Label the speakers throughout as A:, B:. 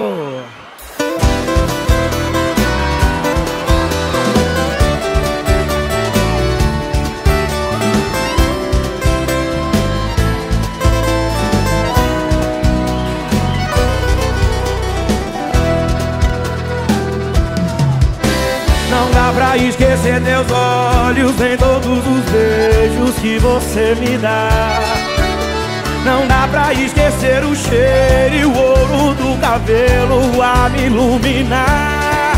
A: Não dá pra esquecer teus olhos Nem todos os beijos que você me dá Não dá pra esquecer o cheiro e o ouro do cabelo a me iluminar.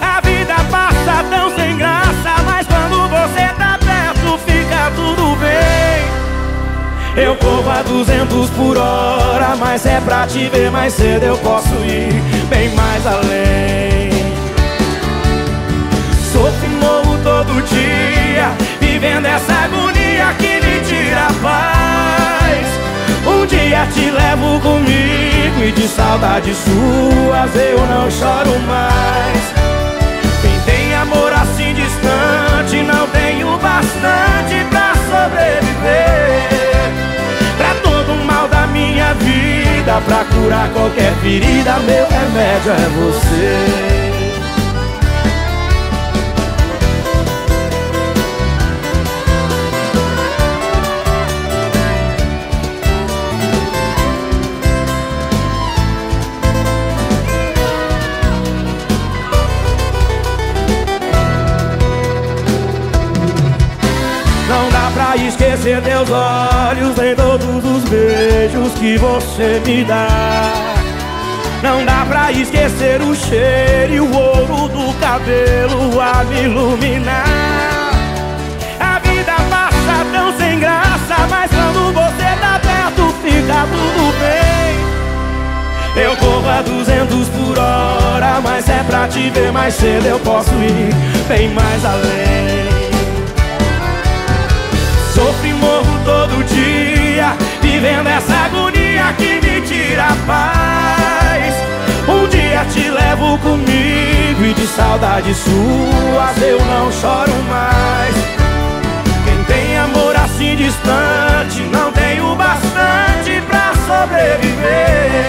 A: A vida passa tão sem graça Mas quando você tá perto fica tudo bem. Eu corro a 200 por hora Mas é pra te ver mais cedo eu posso ir bem mais além dia te levo comigo E de saudades suas eu não choro mais. Quem tem amor assim distante Não tenho bastante pra sobreviver. Pra todo o mal da minha vida Pra curar qualquer ferida Meu remédio é você esquecer teus olhos Nem todos os beijos que você me dá. Não dá pra esquecer o cheiro e o ouro do cabelo a me iluminar. A vida passa tão sem graça Mas quando você tá perto fica tudo bem. Eu corro a 200 por hora Mas é pra te ver mais cedo Eu posso ir bem mais além Vivendo essa agonia que me tira a paz. Um dia te levo comigo E de saudades suas eu não choro mais. Quem tem amor assim distante Não tem o bastante pra sobreviver.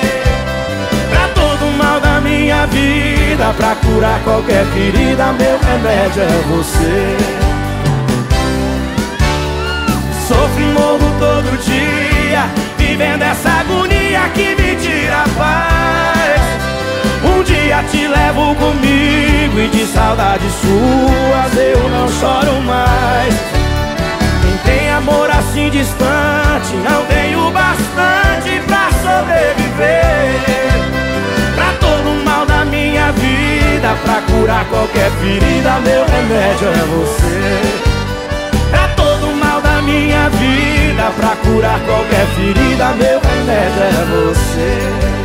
A: Pra todo mal da minha vida Pra curar qualquer ferida Meu remédio é você. Sofro e morro todo dia Vivendo essa agonia que me tira a paz. Um dia te levo comigo E de saudades suas eu não choro mais. Quem tem amor assim distante Não tem o bastante pra sobreviver. Pra todo o mal da minha vida Pra curar qualquer ferida Meu remédio é você. Minha vida Pra curar qualquer ferida Meu remédio é você